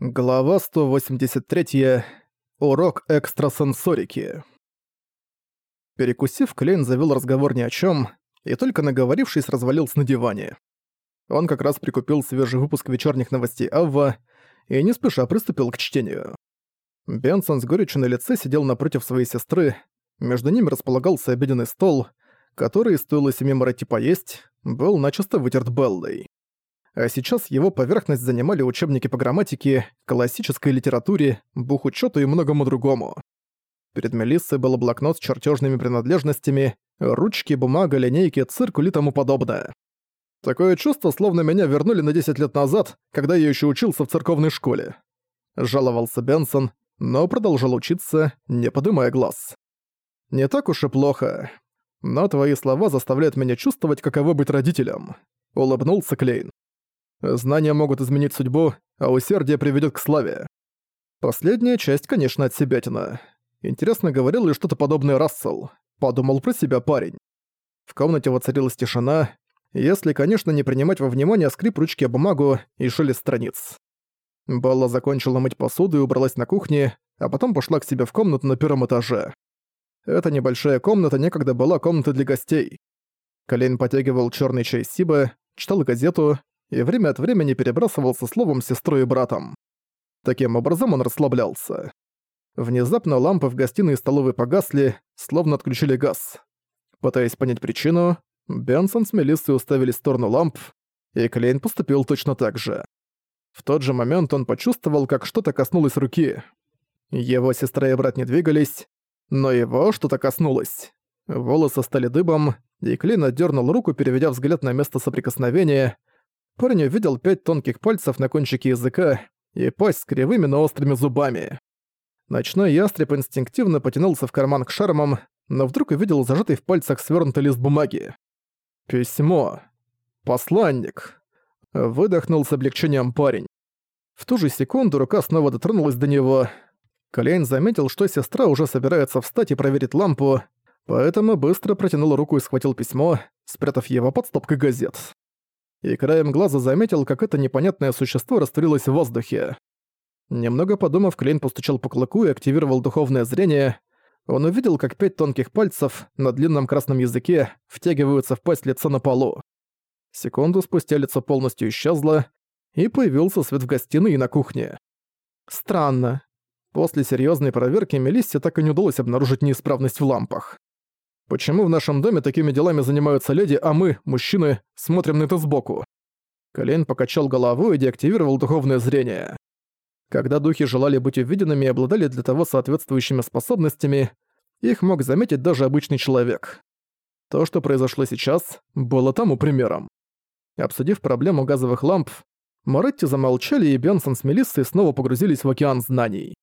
Глава 183. Урок экстрасенсорики. Перекусив, Клейн завел разговор ни о чем и только наговорившись развалился на диване. Он как раз прикупил свежий выпуск вечерних новостей Авва и не спеша приступил к чтению. Бенсон с горечью на лице сидел напротив своей сестры, между ними располагался обеденный стол, который, стоило семи Моретти поесть, был начисто вытерт Беллой а сейчас его поверхность занимали учебники по грамматике, классической литературе, бухучёту и многому другому. Перед Мелиссой был блокнот с чертежными принадлежностями, ручки, бумага, линейки, циркуль и тому подобное. Такое чувство, словно меня вернули на 10 лет назад, когда я еще учился в церковной школе. Жаловался Бенсон, но продолжал учиться, не подымая глаз. Не так уж и плохо. Но твои слова заставляют меня чувствовать, каково быть родителем. Улыбнулся Клейн. Знания могут изменить судьбу, а усердие приведет к славе. Последняя часть, конечно, от себятина. Интересно, говорил ли что-то подобное Рассел? Подумал про себя парень. В комнате воцарилась тишина, если, конечно, не принимать во внимание скрип ручки о бумагу и шелест страниц. Белла закончила мыть посуду и убралась на кухне, а потом пошла к себе в комнату на первом этаже. Эта небольшая комната некогда была комнатой для гостей. Колейн потягивал черный чай Сиба, читал газету и время от времени перебрасывался словом сестрой и братом. Таким образом он расслаблялся. Внезапно лампы в гостиной и столовой погасли, словно отключили газ. Пытаясь понять причину, Бенсон с Мелиссой уставились в сторону ламп, и Клейн поступил точно так же. В тот же момент он почувствовал, как что-то коснулось руки. Его сестра и брат не двигались, но его что-то коснулось. Волосы стали дыбом, и Клейн отдернул руку, переведя взгляд на место соприкосновения, Парень увидел пять тонких пальцев на кончике языка и пасть с кривыми, но острыми зубами. Ночной ястреб инстинктивно потянулся в карман к шармам, но вдруг увидел зажатый в пальцах свернутый лист бумаги. Письмо. Посланник. Выдохнул с облегчением парень. В ту же секунду рука снова дотронулась до него. Колейн заметил, что сестра уже собирается встать и проверить лампу, поэтому быстро протянул руку и схватил письмо, спрятав его под стопкой газет и краем глаза заметил, как это непонятное существо растворилось в воздухе. Немного подумав, Клейн постучал по клыку и активировал духовное зрение. Он увидел, как пять тонких пальцев на длинном красном языке втягиваются в пасть лица на полу. Секунду спустя лицо полностью исчезло, и появился свет в гостиной и на кухне. Странно. После серьезной проверки Мелиссе так и не удалось обнаружить неисправность в лампах. Почему в нашем доме такими делами занимаются леди, а мы, мужчины, смотрим на это сбоку?» Колейн покачал головой и деактивировал духовное зрение. Когда духи желали быть увиденными и обладали для того соответствующими способностями, их мог заметить даже обычный человек. То, что произошло сейчас, было тому примером. Обсудив проблему газовых ламп, Моретти замолчали, и Бенсон с Мелиссой снова погрузились в океан знаний.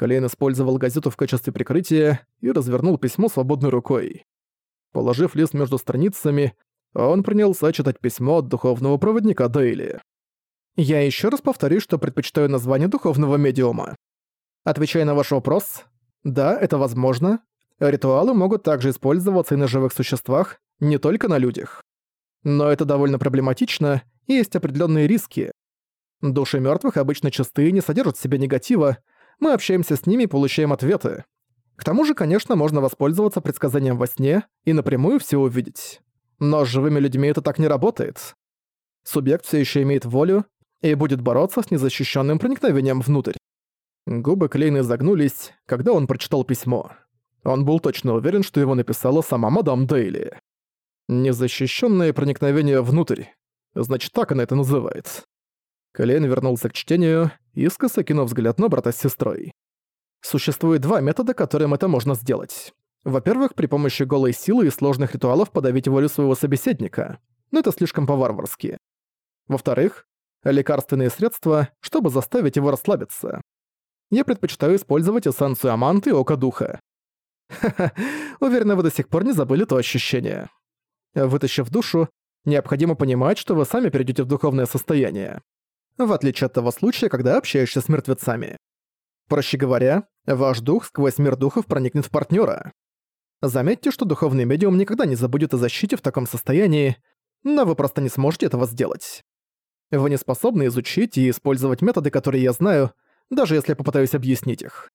Колейн использовал газету в качестве прикрытия и развернул письмо свободной рукой. Положив лист между страницами, он принялся читать письмо от духовного проводника Дейли. «Я еще раз повторю, что предпочитаю название духовного медиума. Отвечая на ваш вопрос, да, это возможно. Ритуалы могут также использоваться и на живых существах, не только на людях. Но это довольно проблематично, и есть определенные риски. Души мертвых обычно чистые не содержат в себе негатива, мы общаемся с ними и получаем ответы. К тому же, конечно, можно воспользоваться предсказанием во сне и напрямую все увидеть. Но с живыми людьми это так не работает. Субъект все еще имеет волю и будет бороться с незащищенным проникновением внутрь. Губы Клейна загнулись, когда он прочитал письмо. Он был точно уверен, что его написала сама мадам Дейли. Незащищенное проникновение внутрь. Значит, так она это называет. Клейн вернулся к чтению, искоса кинув взгляд на брата с сестрой. Существует два метода, которым это можно сделать. Во-первых, при помощи голой силы и сложных ритуалов подавить волю своего собеседника. Но это слишком по-варварски. Во-вторых, лекарственные средства, чтобы заставить его расслабиться. Я предпочитаю использовать эссенцию аманты и ока духа. Ха-ха, уверена, вы до сих пор не забыли то ощущение. Вытащив душу, необходимо понимать, что вы сами перейдете в духовное состояние в отличие от того случая, когда общаешься с мертвецами. Проще говоря, ваш дух сквозь мир духов проникнет в партнера. Заметьте, что духовный медиум никогда не забудет о защите в таком состоянии, но вы просто не сможете этого сделать. Вы не способны изучить и использовать методы, которые я знаю, даже если попытаюсь объяснить их.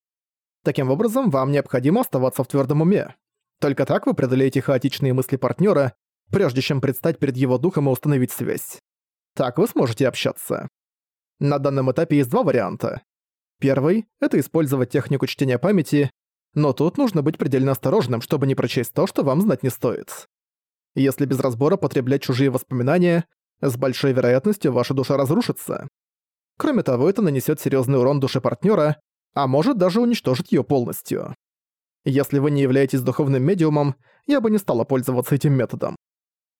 Таким образом, вам необходимо оставаться в твердом уме. Только так вы преодолеете хаотичные мысли партнера, прежде чем предстать перед его духом и установить связь. Так вы сможете общаться. На данном этапе есть два варианта. Первый — это использовать технику чтения памяти, но тут нужно быть предельно осторожным, чтобы не прочесть то, что вам знать не стоит. Если без разбора потреблять чужие воспоминания, с большой вероятностью ваша душа разрушится. Кроме того, это нанесет серьезный урон душе партнера, а может даже уничтожить ее полностью. Если вы не являетесь духовным медиумом, я бы не стала пользоваться этим методом.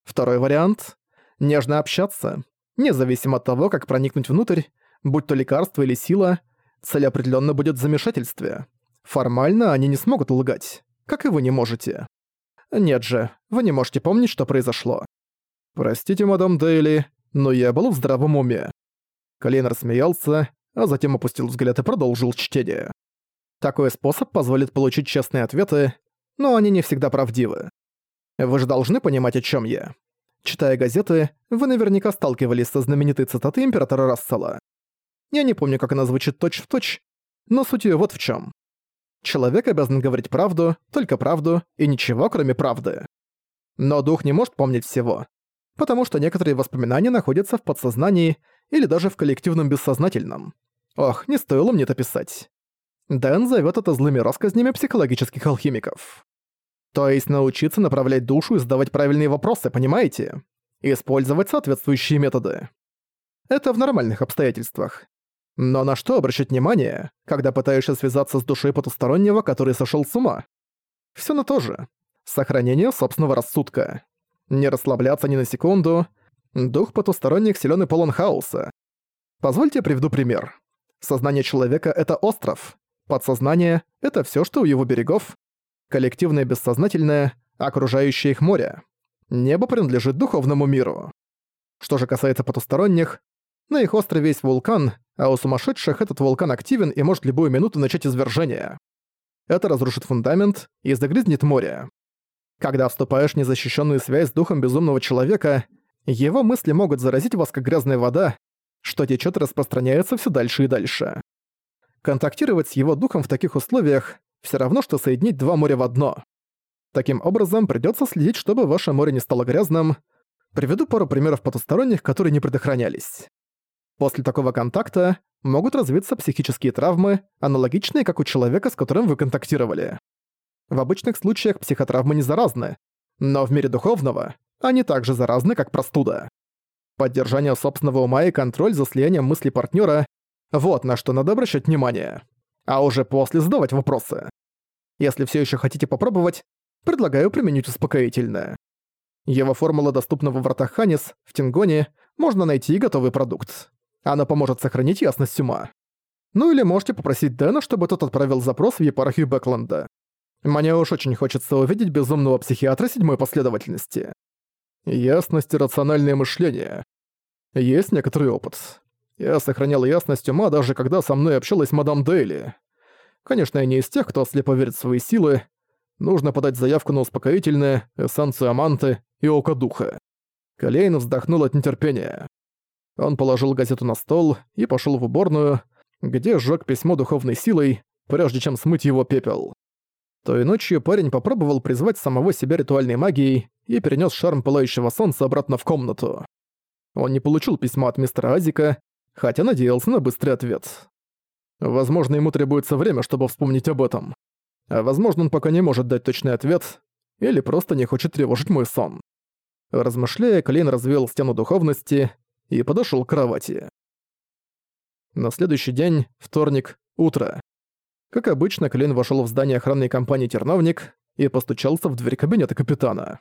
Второй вариант — нежно общаться. Независимо от того, как проникнуть внутрь, будь то лекарство или сила, цель определенно будет в замешательстве. Формально они не смогут лгать, как и вы не можете. Нет же, вы не можете помнить, что произошло. Простите, мадам Дейли, но я был в здравом уме. Колейн рассмеялся, а затем опустил взгляд и продолжил чтение. Такой способ позволит получить честные ответы, но они не всегда правдивы. Вы же должны понимать, о чем я. Читая газеты, вы наверняка сталкивались со знаменитой цитатой императора Рассела. Я не помню, как она звучит точь-в-точь, но суть её вот в чем. Человек обязан говорить правду, только правду и ничего, кроме правды. Но дух не может помнить всего, потому что некоторые воспоминания находятся в подсознании или даже в коллективном бессознательном. Ох, не стоило мне это писать. Дэн зовет это злыми рассказнями психологических алхимиков. То есть научиться направлять душу и задавать правильные вопросы, понимаете? Использовать соответствующие методы. Это в нормальных обстоятельствах. Но на что обращать внимание, когда пытаешься связаться с душой потустороннего, который сошел с ума? Все на то же. Сохранение собственного рассудка. Не расслабляться ни на секунду. Дух потусторонних силен и полон хаоса. Позвольте приведу пример. Сознание человека — это остров. Подсознание — это все, что у его берегов. Коллективное бессознательное — окружающее их море. Небо принадлежит духовному миру. Что же касается потусторонних, на их острове есть вулкан, а у сумасшедших этот вулкан активен и может любую минуту начать извержение. Это разрушит фундамент и загрязнет море. Когда вступаешь в незащищенную связь с духом безумного человека, его мысли могут заразить вас как грязная вода, что течет и распространяется все дальше и дальше. Контактировать с его духом в таких условиях все равно, что соединить два моря в одно. Таким образом, придется следить, чтобы ваше море не стало грязным. Приведу пару примеров потусторонних, которые не предохранялись. После такого контакта могут развиться психические травмы, аналогичные как у человека, с которым вы контактировали. В обычных случаях психотравмы не заразны, но в мире духовного они также заразны, как простуда. Поддержание собственного ума и контроль за слиянием мысли партнера – вот на что надо обращать внимание. А уже после задавать вопросы. Если все еще хотите попробовать, предлагаю применить успокоительное. Его формула доступна во вратах Ханис, в Тингоне, можно найти готовый продукт. Она поможет сохранить ясность ума. Ну или можете попросить Дэна, чтобы тот отправил запрос в епархию Бэкленда. Мне уж очень хочется увидеть безумного психиатра седьмой последовательности. Ясность и рациональное мышление. Есть некоторый опыт. Я сохранял ясность ума, даже когда со мной общалась мадам Дейли. Конечно, я не из тех, кто слепо верит в свои силы. Нужно подать заявку на успокоительное, эссенцию аманты и око духа. Колейн вздохнул от нетерпения. Он положил газету на стол и пошел в уборную, где сжег письмо духовной силой, прежде чем смыть его пепел. Той ночью парень попробовал призвать самого себя ритуальной магией и перенес шарм пылающего солнца обратно в комнату. Он не получил письма от мистера Азика, хотя надеялся на быстрый ответ. Возможно, ему требуется время, чтобы вспомнить об этом. А возможно, он пока не может дать точный ответ, или просто не хочет тревожить мой сон. Размышляя, Клейн развеял стену духовности и подошел к кровати. На следующий день, вторник, утро. Как обычно, Клин вошел в здание охранной компании «Терновник» и постучался в дверь кабинета капитана.